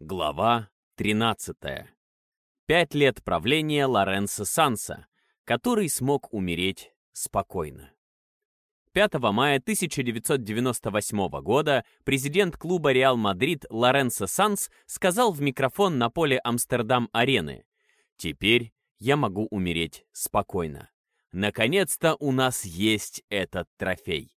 Глава 13. Пять лет правления Лоренцо Санса, который смог умереть спокойно. 5 мая 1998 года президент клуба «Реал Мадрид» Лоренцо Санс сказал в микрофон на поле Амстердам-арены «Теперь я могу умереть спокойно. Наконец-то у нас есть этот трофей».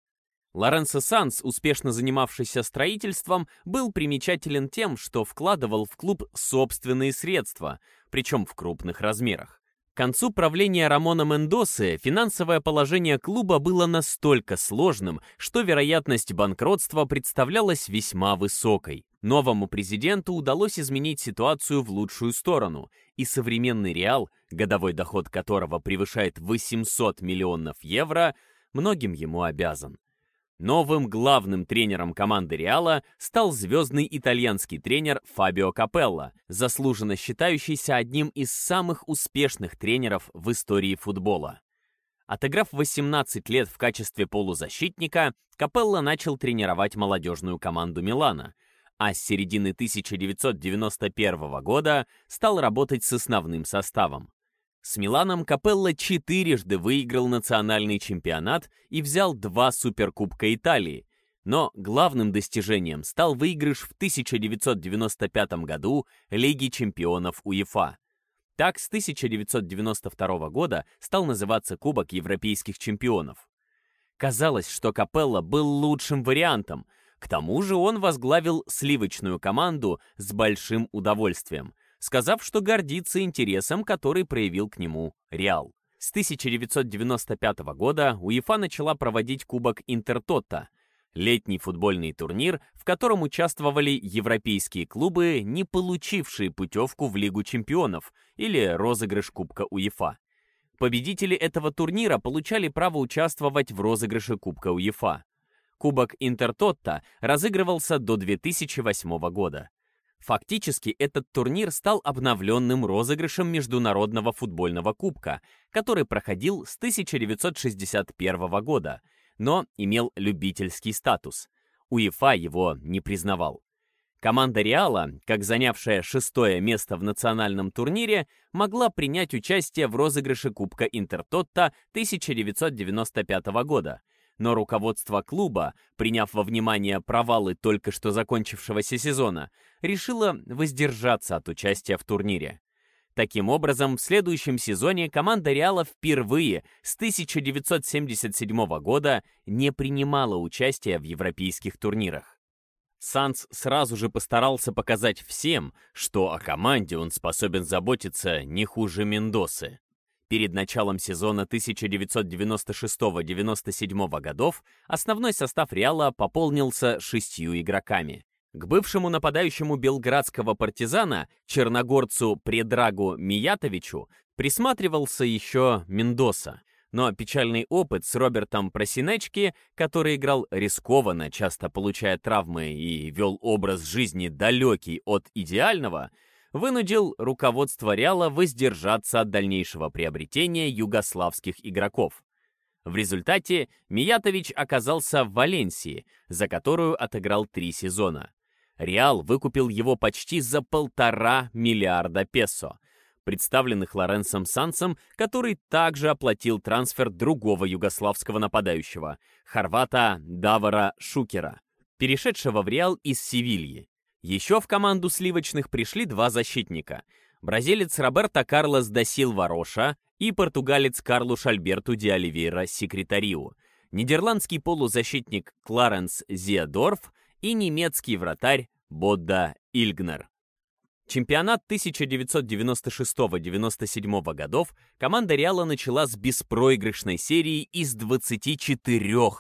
Лоренцо Санс, успешно занимавшийся строительством, был примечателен тем, что вкладывал в клуб собственные средства, причем в крупных размерах. К концу правления Рамона Мендосы финансовое положение клуба было настолько сложным, что вероятность банкротства представлялась весьма высокой. Новому президенту удалось изменить ситуацию в лучшую сторону, и современный Реал, годовой доход которого превышает 800 миллионов евро, многим ему обязан. Новым главным тренером команды Реала стал звездный итальянский тренер Фабио Капелло, заслуженно считающийся одним из самых успешных тренеров в истории футбола. Отыграв 18 лет в качестве полузащитника, Капелло начал тренировать молодежную команду Милана, а с середины 1991 года стал работать с основным составом. С Миланом Капелло четырежды выиграл национальный чемпионат и взял два суперкубка Италии, но главным достижением стал выигрыш в 1995 году Лиги чемпионов УЕФА. Так, с 1992 года стал называться Кубок Европейских чемпионов. Казалось, что Капелло был лучшим вариантом, к тому же он возглавил сливочную команду с большим удовольствием – сказав, что гордится интересом, который проявил к нему Реал. С 1995 года УЕФА начала проводить Кубок Интертотта, летний футбольный турнир, в котором участвовали европейские клубы, не получившие путевку в Лигу чемпионов или розыгрыш Кубка УЕФА. Победители этого турнира получали право участвовать в розыгрыше Кубка УЕФА. Кубок Интертотта разыгрывался до 2008 года. Фактически этот турнир стал обновленным розыгрышем Международного футбольного кубка, который проходил с 1961 года, но имел любительский статус. УЕФА его не признавал. Команда Реала, как занявшая шестое место в национальном турнире, могла принять участие в розыгрыше Кубка Интертотта 1995 года – но руководство клуба, приняв во внимание провалы только что закончившегося сезона, решило воздержаться от участия в турнире. Таким образом, в следующем сезоне команда Реала впервые с 1977 года не принимала участия в европейских турнирах. Санс сразу же постарался показать всем, что о команде он способен заботиться не хуже Мендосы. Перед началом сезона 1996-97 годов основной состав Реала пополнился шестью игроками. К бывшему нападающему белградского партизана, черногорцу Предрагу Миятовичу, присматривался еще Мендоса. Но печальный опыт с Робертом Просинечки, который играл рискованно, часто получая травмы и вел образ жизни далекий от идеального – вынудил руководство Реала воздержаться от дальнейшего приобретения югославских игроков. В результате Миятович оказался в Валенсии, за которую отыграл три сезона. Реал выкупил его почти за полтора миллиарда песо, представленных Лоренсом Сансом, который также оплатил трансфер другого югославского нападающего, хорвата Давара Шукера, перешедшего в Реал из Севильи. Еще в команду сливочных пришли два защитника. Бразилец Роберто Карлос да Силва Роша и португалец Карлуш Альберту Ди Оливейра Секретариу, нидерландский полузащитник Кларенс Зиадорф и немецкий вратарь Бодда Ильгнер. Чемпионат 1996-97 годов команда Реала начала с беспроигрышной серии из 24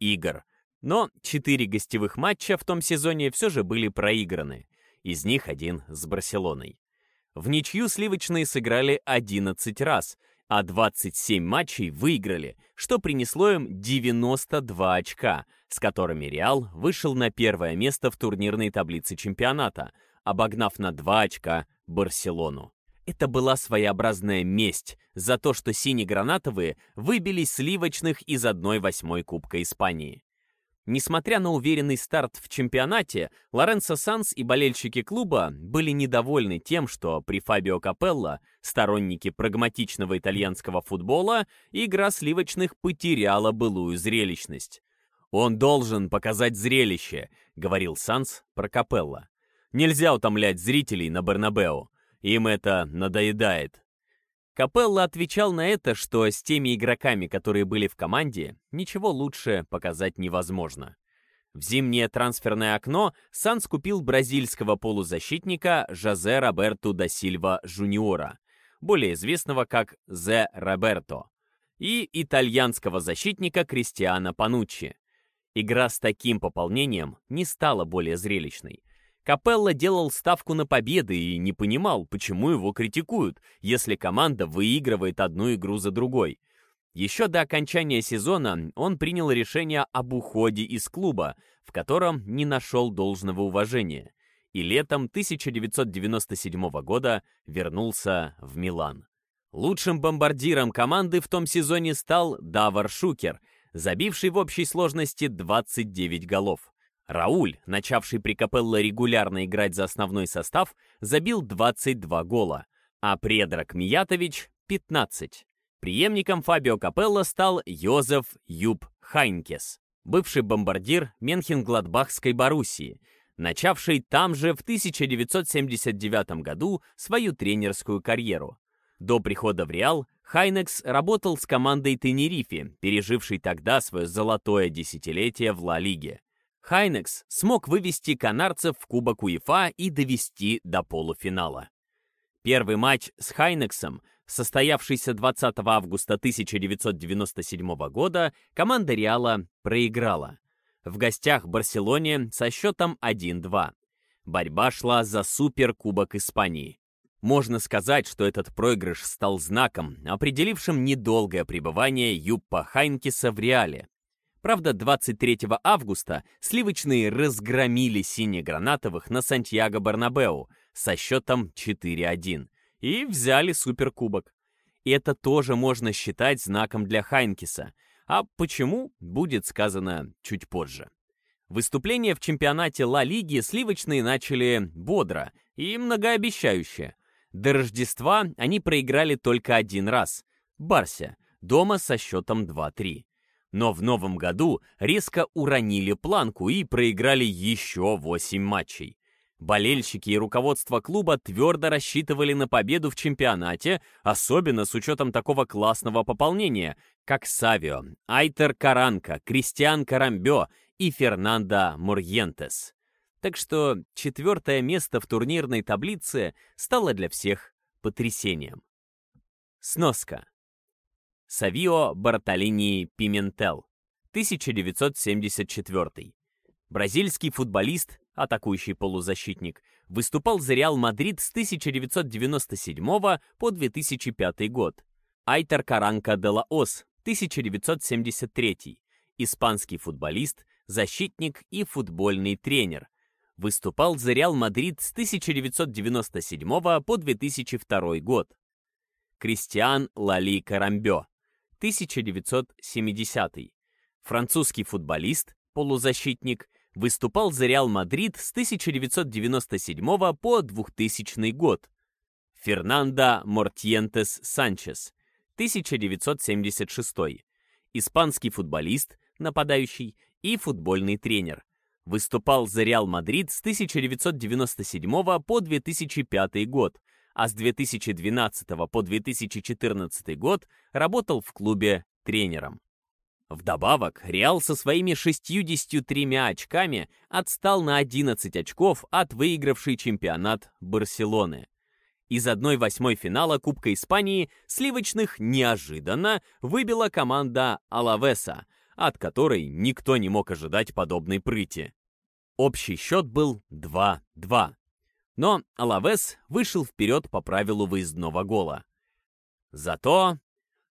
игр – но четыре гостевых матча в том сезоне все же были проиграны. Из них один с Барселоной. В ничью сливочные сыграли 11 раз, а 27 матчей выиграли, что принесло им 92 очка, с которыми Реал вышел на первое место в турнирной таблице чемпионата, обогнав на 2 очка Барселону. Это была своеобразная месть за то, что сине-гранатовые выбили сливочных из 1-8 Кубка Испании. Несмотря на уверенный старт в чемпионате, Лоренцо Санс и болельщики клуба были недовольны тем, что при Фабио Капелло, сторонники прагматичного итальянского футбола, игра сливочных потеряла былую зрелищность. «Он должен показать зрелище», — говорил Санс про Капелло. «Нельзя утомлять зрителей на Бернабеу. Им это надоедает». Капелло отвечал на это, что с теми игроками, которые были в команде, ничего лучше показать невозможно. В зимнее трансферное окно Санс купил бразильского полузащитника Жозе Роберту да Сильва Жуниора, более известного как Зе Роберто, и итальянского защитника Кристиана Пануччи. Игра с таким пополнением не стала более зрелищной. Капелло делал ставку на победы и не понимал, почему его критикуют, если команда выигрывает одну игру за другой. Еще до окончания сезона он принял решение об уходе из клуба, в котором не нашел должного уважения, и летом 1997 года вернулся в Милан. Лучшим бомбардиром команды в том сезоне стал Давар Шукер, забивший в общей сложности 29 голов. Рауль, начавший при Капелло регулярно играть за основной состав, забил 22 гола, а Предрак Миятович — 15. Преемником Фабио Капелло стал Йозеф Юб Хайнкес, бывший бомбардир Менхенгладбахской Боруссии, начавший там же в 1979 году свою тренерскую карьеру. До прихода в Реал Хайнекс работал с командой Тенерифе, пережившей тогда свое золотое десятилетие в Ла-Лиге. Хайнекс смог вывести канарцев в Кубок УЕФА и довести до полуфинала. Первый матч с Хайнексом, состоявшийся 20 августа 1997 года, команда Реала проиграла. В гостях Барселоне со счетом 1-2. Борьба шла за Суперкубок Испании. Можно сказать, что этот проигрыш стал знаком, определившим недолгое пребывание Юппа Хайнкеса в Реале. Правда, 23 августа сливочные разгромили сине-гранатовых на Сантьяго-Барнабеу со счетом 4-1 и взяли суперкубок. И это тоже можно считать знаком для Хайнкиса. А почему, будет сказано чуть позже. Выступление в чемпионате Ла Лиги сливочные начали бодро и многообещающе. До Рождества они проиграли только один раз. Барся, дома со счетом 2-3 но в новом году резко уронили планку и проиграли еще 8 матчей. Болельщики и руководство клуба твердо рассчитывали на победу в чемпионате, особенно с учетом такого классного пополнения, как Савио, Айтер Каранка, Кристиан Карамбё и Фернандо Мурьентес. Так что четвертое место в турнирной таблице стало для всех потрясением. Сноска. Савио Бартолини Пиментел, 1974. Бразильский футболист, атакующий полузащитник, выступал за Реал Мадрид с 1997 по 2005 год. Айтор Каранка де ла Ос, 1973. Испанский футболист, защитник и футбольный тренер. Выступал за Реал Мадрид с 1997 по 2002 год. Кристиан Лали Карамбё, 1970. Французский футболист, полузащитник, выступал за Реал Мадрид с 1997 по 2000 год. Фернандо Морьентес Санчес, 1976. Испанский футболист, нападающий и футбольный тренер. Выступал за Реал Мадрид с 1997 по 2005 год а с 2012 по 2014 год работал в клубе тренером. Вдобавок, Реал со своими 63 очками отстал на 11 очков от выигравшей чемпионат Барселоны. Из 1-8 финала Кубка Испании сливочных неожиданно выбила команда Алавеса, от которой никто не мог ожидать подобной прыти. Общий счет был 2-2. Но Алавес вышел вперед по правилу выездного гола. Зато...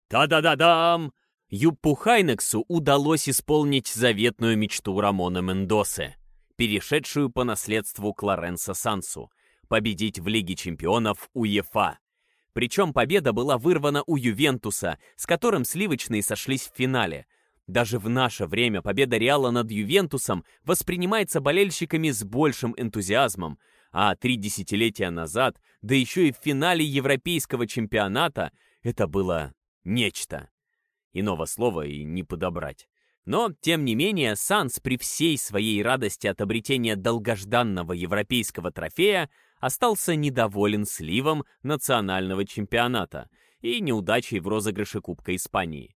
Та-да-да-дам! Юппу Хайнексу удалось исполнить заветную мечту Рамона Мендосы, перешедшую по наследству Клоренса Сансу, победить в Лиге чемпионов УЕФА. Причем победа была вырвана у Ювентуса, с которым сливочные сошлись в финале. Даже в наше время победа Реала над Ювентусом воспринимается болельщиками с большим энтузиазмом, а три десятилетия назад, да еще и в финале европейского чемпионата, это было нечто. Иного слова и не подобрать. Но, тем не менее, Санс при всей своей радости от обретения долгожданного европейского трофея остался недоволен сливом национального чемпионата и неудачей в розыгрыше Кубка Испании.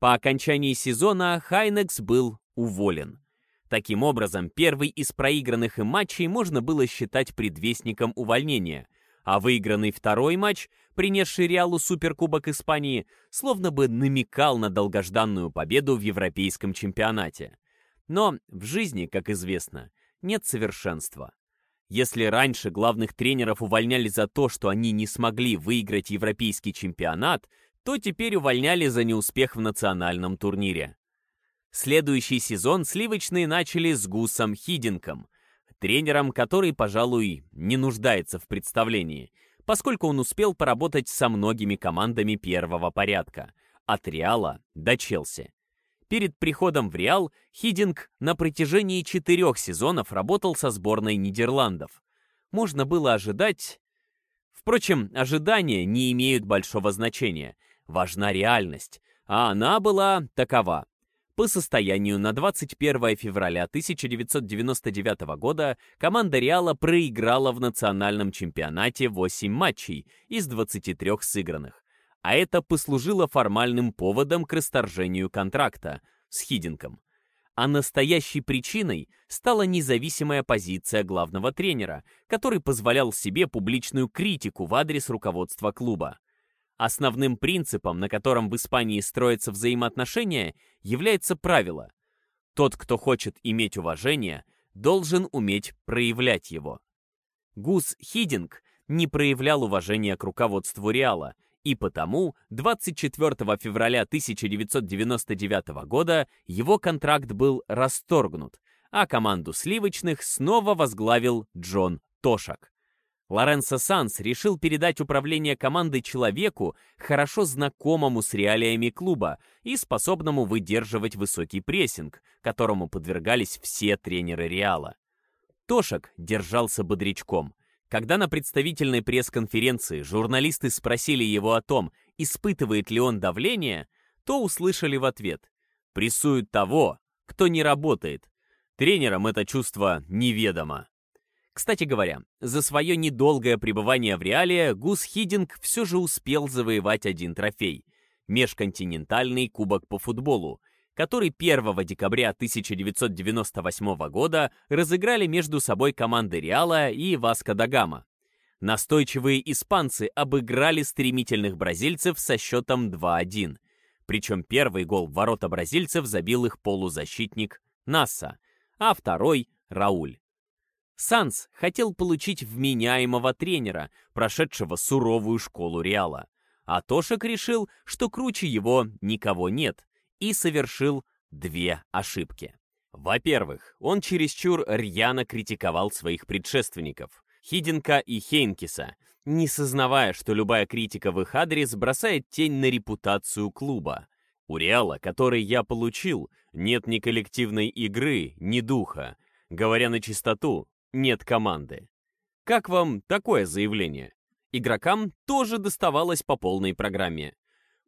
По окончании сезона Хайнекс был уволен. Таким образом, первый из проигранных им матчей можно было считать предвестником увольнения, а выигранный второй матч, принесший Реалу Суперкубок Испании, словно бы намекал на долгожданную победу в европейском чемпионате. Но в жизни, как известно, нет совершенства. Если раньше главных тренеров увольняли за то, что они не смогли выиграть европейский чемпионат, то теперь увольняли за неуспех в национальном турнире. Следующий сезон сливочные начали с Гусом Хидинком, тренером, который, пожалуй, не нуждается в представлении, поскольку он успел поработать со многими командами первого порядка, от Реала до Челси. Перед приходом в Реал Хидинг на протяжении четырех сезонов работал со сборной Нидерландов. Можно было ожидать... Впрочем, ожидания не имеют большого значения. Важна реальность. А она была такова. По состоянию на 21 февраля 1999 года команда Реала проиграла в национальном чемпионате 8 матчей из 23 сыгранных а это послужило формальным поводом к расторжению контракта с Хидинком. А настоящей причиной стала независимая позиция главного тренера, который позволял себе публичную критику в адрес руководства клуба. Основным принципом, на котором в Испании строятся взаимоотношения, является правило «Тот, кто хочет иметь уважение, должен уметь проявлять его». Гус Хидинг не проявлял уважения к руководству Реала и потому 24 февраля 1999 года его контракт был расторгнут, а команду сливочных снова возглавил Джон Тошак. Лоренцо Санс решил передать управление командой человеку, хорошо знакомому с реалиями клуба и способному выдерживать высокий прессинг, которому подвергались все тренеры Реала. Тошак держался бодрячком. Когда на представительной пресс-конференции журналисты спросили его о том, испытывает ли он давление, то услышали в ответ «Прессуют того, кто не работает. Тренерам это чувство неведомо». Кстати говоря, за свое недолгое пребывание в Реале Гус Хидинг все же успел завоевать один трофей – межконтинентальный кубок по футболу, который 1 декабря 1998 года разыграли между собой команды Реала и Васко да Гама. Настойчивые испанцы обыграли стремительных бразильцев со счетом 2-1. Причем первый гол в ворота бразильцев забил их полузащитник Насса, а второй — Рауль. Санс хотел получить вменяемого тренера, прошедшего суровую школу Реала. А Тошек решил, что круче его никого нет, и совершил две ошибки. Во-первых, он чересчур рьяно критиковал своих предшественников, Хиденка и Хейнкиса, не сознавая, что любая критика в их адрес бросает тень на репутацию клуба. У Реала, который я получил, нет ни коллективной игры, ни духа. Говоря на чистоту, нет команды. Как вам такое заявление? Игрокам тоже доставалось по полной программе.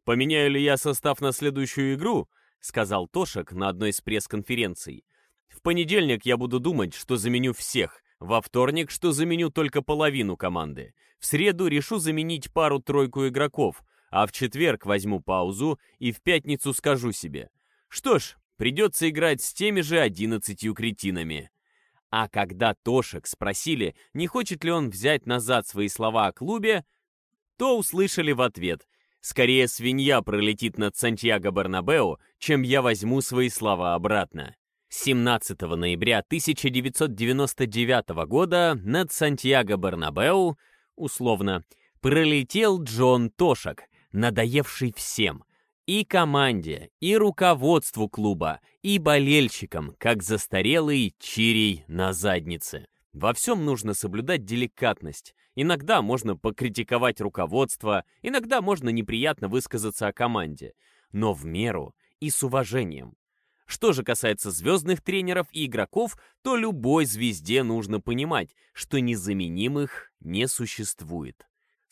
«Поменяю ли я состав на следующую игру?» — сказал Тошек на одной из пресс-конференций. «В понедельник я буду думать, что заменю всех, во вторник, что заменю только половину команды, в среду решу заменить пару-тройку игроков, а в четверг возьму паузу и в пятницу скажу себе, что ж, придется играть с теми же одиннадцатью кретинами». А когда Тошек спросили, не хочет ли он взять назад свои слова о клубе, то услышали в ответ Скорее свинья пролетит над Сантьяго-Барнабео, чем я возьму свои слова обратно. 17 ноября 1999 года над Сантьяго-Барнабеу, условно, пролетел Джон Тошак, надоевший всем. И команде, и руководству клуба, и болельщикам, как застарелый чирий на заднице. Во всем нужно соблюдать деликатность. Иногда можно покритиковать руководство, иногда можно неприятно высказаться о команде. Но в меру и с уважением. Что же касается звездных тренеров и игроков, то любой звезде нужно понимать, что незаменимых не существует.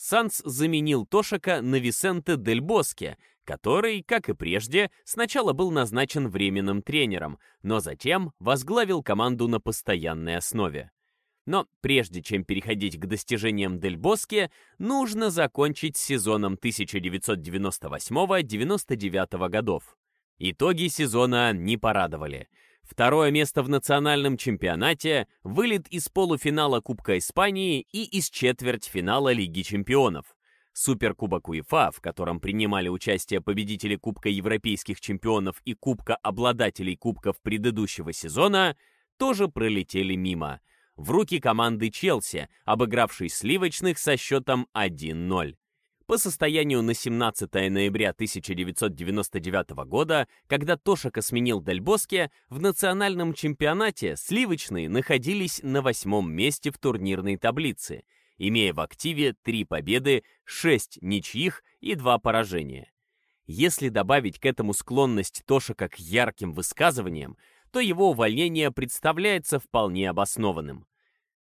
Санс заменил Тошака на Висенте Дель Боске, который, как и прежде, сначала был назначен временным тренером, но затем возглавил команду на постоянной основе. Но прежде чем переходить к достижениям Дель Боске, нужно закончить сезоном 1998-99 годов. Итоги сезона не порадовали. Второе место в национальном чемпионате, вылет из полуфинала Кубка Испании и из четвертьфинала Лиги чемпионов. Суперкубок УЕФА, в котором принимали участие победители Кубка Европейских чемпионов и Кубка обладателей кубков предыдущего сезона, тоже пролетели мимо. В руки команды Челси, обыгравшей сливочных со счетом 1-0. По состоянию на 17 ноября 1999 года, когда Тошака сменил Дальбоске, в национальном чемпионате сливочные находились на восьмом месте в турнирной таблице, имея в активе три победы, шесть ничьих и два поражения. Если добавить к этому склонность Тошака к ярким высказываниям, то его увольнение представляется вполне обоснованным.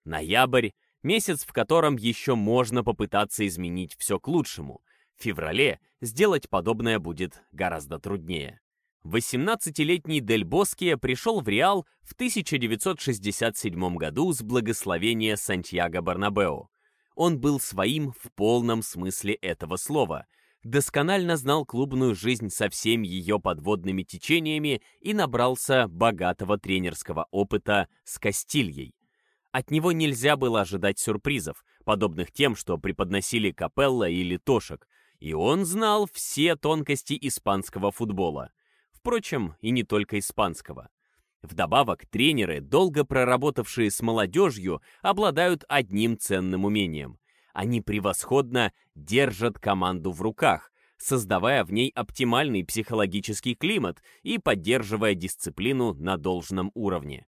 Ноябрь месяц, в котором еще можно попытаться изменить все к лучшему. В феврале сделать подобное будет гораздо труднее. 18-летний Дель Боске пришел в Реал в 1967 году с благословения Сантьяго Барнабео. Он был своим в полном смысле этого слова, досконально знал клубную жизнь со всеми ее подводными течениями и набрался богатого тренерского опыта с Кастильей. От него нельзя было ожидать сюрпризов, подобных тем, что преподносили Капелла или Тошек, и он знал все тонкости испанского футбола. Впрочем, и не только испанского. Вдобавок, тренеры, долго проработавшие с молодежью, обладают одним ценным умением. Они превосходно держат команду в руках, создавая в ней оптимальный психологический климат и поддерживая дисциплину на должном уровне.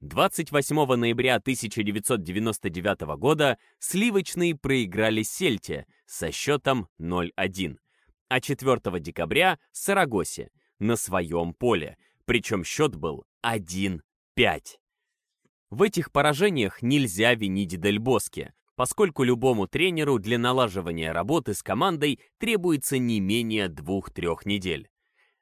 28 ноября 1999 года сливочные проиграли Сельте со счетом 0-1, а 4 декабря — Сарагосе на своем поле, причем счет был 1-5. В этих поражениях нельзя винить Дель Боске, поскольку любому тренеру для налаживания работы с командой требуется не менее 2-3 недель.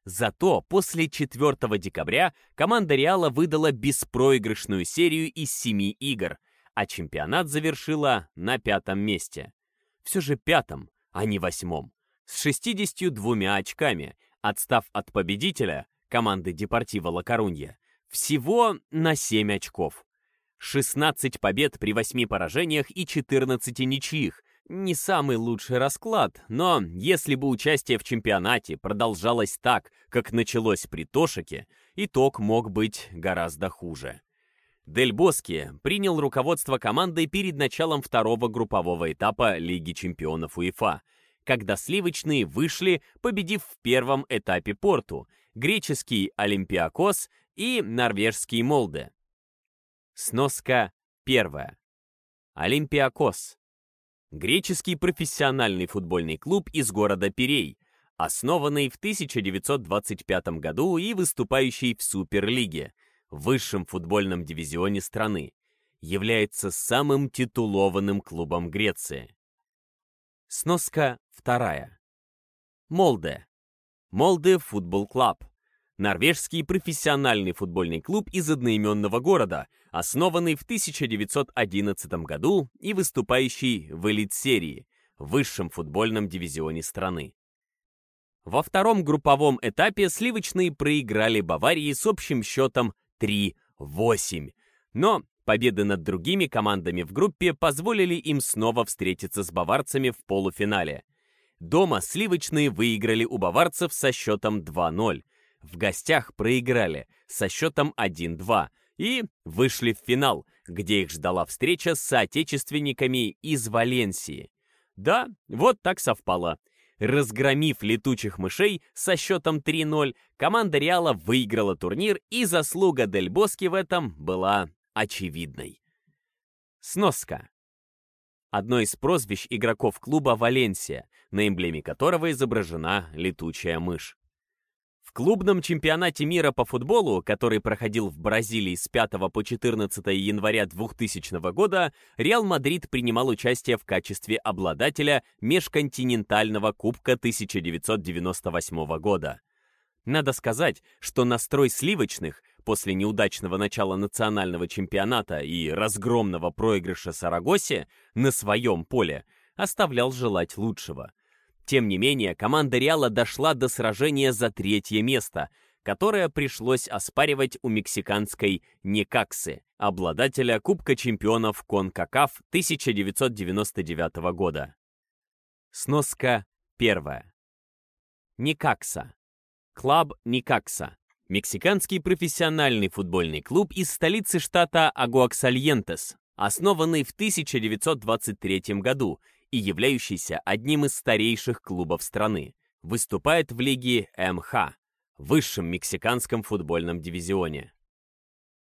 Зато после 4 декабря команда Реала выдала беспроигрышную серию из 7 игр, а чемпионат завершила на пятом месте. Все же пятом, а не восьмом. С 62 очками, отстав от победителя, команды Депортива Ла Корунья, всего на 7 очков. 16 побед при 8 поражениях и 14 ничьих, не самый лучший расклад, но если бы участие в чемпионате продолжалось так, как началось при Тошике, итог мог быть гораздо хуже. Дель Боски принял руководство командой перед началом второго группового этапа Лиги чемпионов УЕФА, когда сливочные вышли, победив в первом этапе Порту, греческий Олимпиакос и норвежский Молде. Сноска первая. Олимпиакос Греческий профессиональный футбольный клуб из города Пирей, основанный в 1925 году и выступающий в Суперлиге, высшем футбольном дивизионе страны, является самым титулованным клубом Греции. Сноска вторая. Молде. Молде футбол клуб норвежский профессиональный футбольный клуб из одноименного города, основанный в 1911 году и выступающий в элит-серии, высшем футбольном дивизионе страны. Во втором групповом этапе сливочные проиграли Баварии с общим счетом 3-8, но победы над другими командами в группе позволили им снова встретиться с баварцами в полуфинале. Дома сливочные выиграли у баварцев со счетом 2-0, в гостях проиграли со счетом 1-2 и вышли в финал, где их ждала встреча с соотечественниками из Валенсии. Да, вот так совпало. Разгромив летучих мышей со счетом 3-0, команда Реала выиграла турнир, и заслуга Дель Боски в этом была очевидной. Сноска. Одно из прозвищ игроков клуба Валенсия, на эмблеме которого изображена летучая мышь. В клубном чемпионате мира по футболу, который проходил в Бразилии с 5 по 14 января 2000 года, Реал Мадрид принимал участие в качестве обладателя межконтинентального Кубка 1998 года. Надо сказать, что настрой сливочных после неудачного начала национального чемпионата и разгромного проигрыша Сарагосе на своем поле оставлял желать лучшего. Тем не менее, команда Реала дошла до сражения за третье место, которое пришлось оспаривать у мексиканской Некаксы, обладателя Кубка чемпионов Конкакаф 1999 года. Сноска первая. Некакса. Клаб Некакса. Мексиканский профессиональный футбольный клуб из столицы штата Агуаскальентес, основанный в 1923 году и являющийся одним из старейших клубов страны, выступает в лиге MX, высшем мексиканском футбольном дивизионе.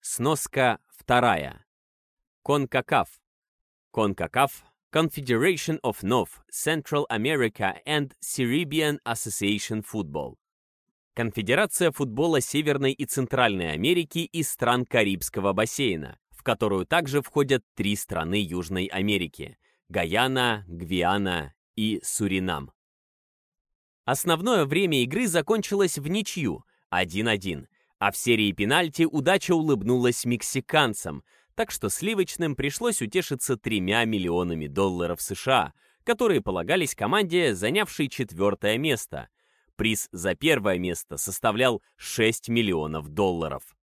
Сноска вторая. Конкакаф. Конкакаф Confederation of North, Central America and Caribbean Association Football. Конфедерация футбола Северной и Центральной Америки и стран Карибского бассейна, в которую также входят три страны Южной Америки Гаяна, Гвиана и Суринам. Основное время игры закончилось в ничью 1-1, а в серии пенальти удача улыбнулась мексиканцам, так что сливочным пришлось утешиться тремя миллионами долларов США, которые полагались команде, занявшей четвертое место. Приз за первое место составлял 6 миллионов долларов.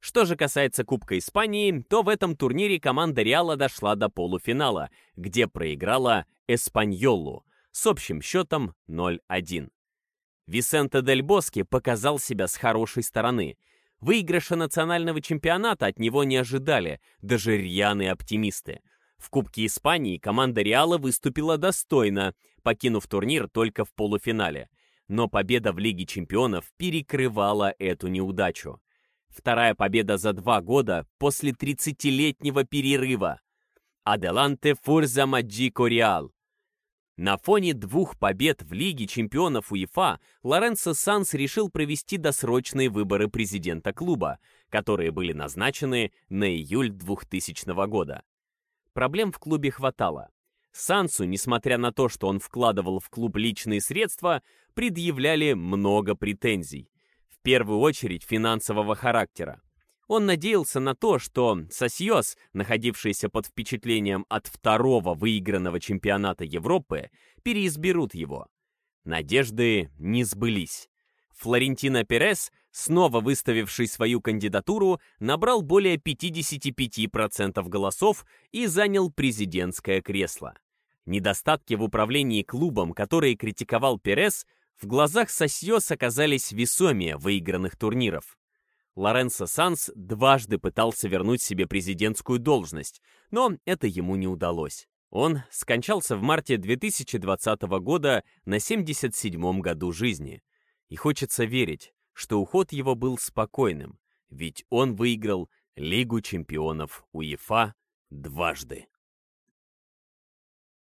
Что же касается Кубка Испании, то в этом турнире команда Реала дошла до полуфинала, где проиграла Эспаньолу с общим счетом 0-1. Висенте Дель Боске показал себя с хорошей стороны. Выигрыша национального чемпионата от него не ожидали, даже рьяные оптимисты. В Кубке Испании команда Реала выступила достойно, покинув турнир только в полуфинале. Но победа в Лиге чемпионов перекрывала эту неудачу. Вторая победа за два года после 30-летнего перерыва. Аделанте Фурза Маджико Реал. На фоне двух побед в Лиге чемпионов УЕФА Лоренцо Санс решил провести досрочные выборы президента клуба, которые были назначены на июль 2000 года. Проблем в клубе хватало. Сансу, несмотря на то, что он вкладывал в клуб личные средства, предъявляли много претензий в первую очередь финансового характера. Он надеялся на то, что Сосьос, находившийся под впечатлением от второго выигранного чемпионата Европы, переизберут его. Надежды не сбылись. Флорентино Перес, снова выставивший свою кандидатуру, набрал более 55% голосов и занял президентское кресло. Недостатки в управлении клубом, которые критиковал Перес, в глазах Сосьос оказались весомее выигранных турниров. Лоренцо Санс дважды пытался вернуть себе президентскую должность, но это ему не удалось. Он скончался в марте 2020 года на 77-м году жизни. И хочется верить, что уход его был спокойным, ведь он выиграл Лигу чемпионов УЕФА дважды.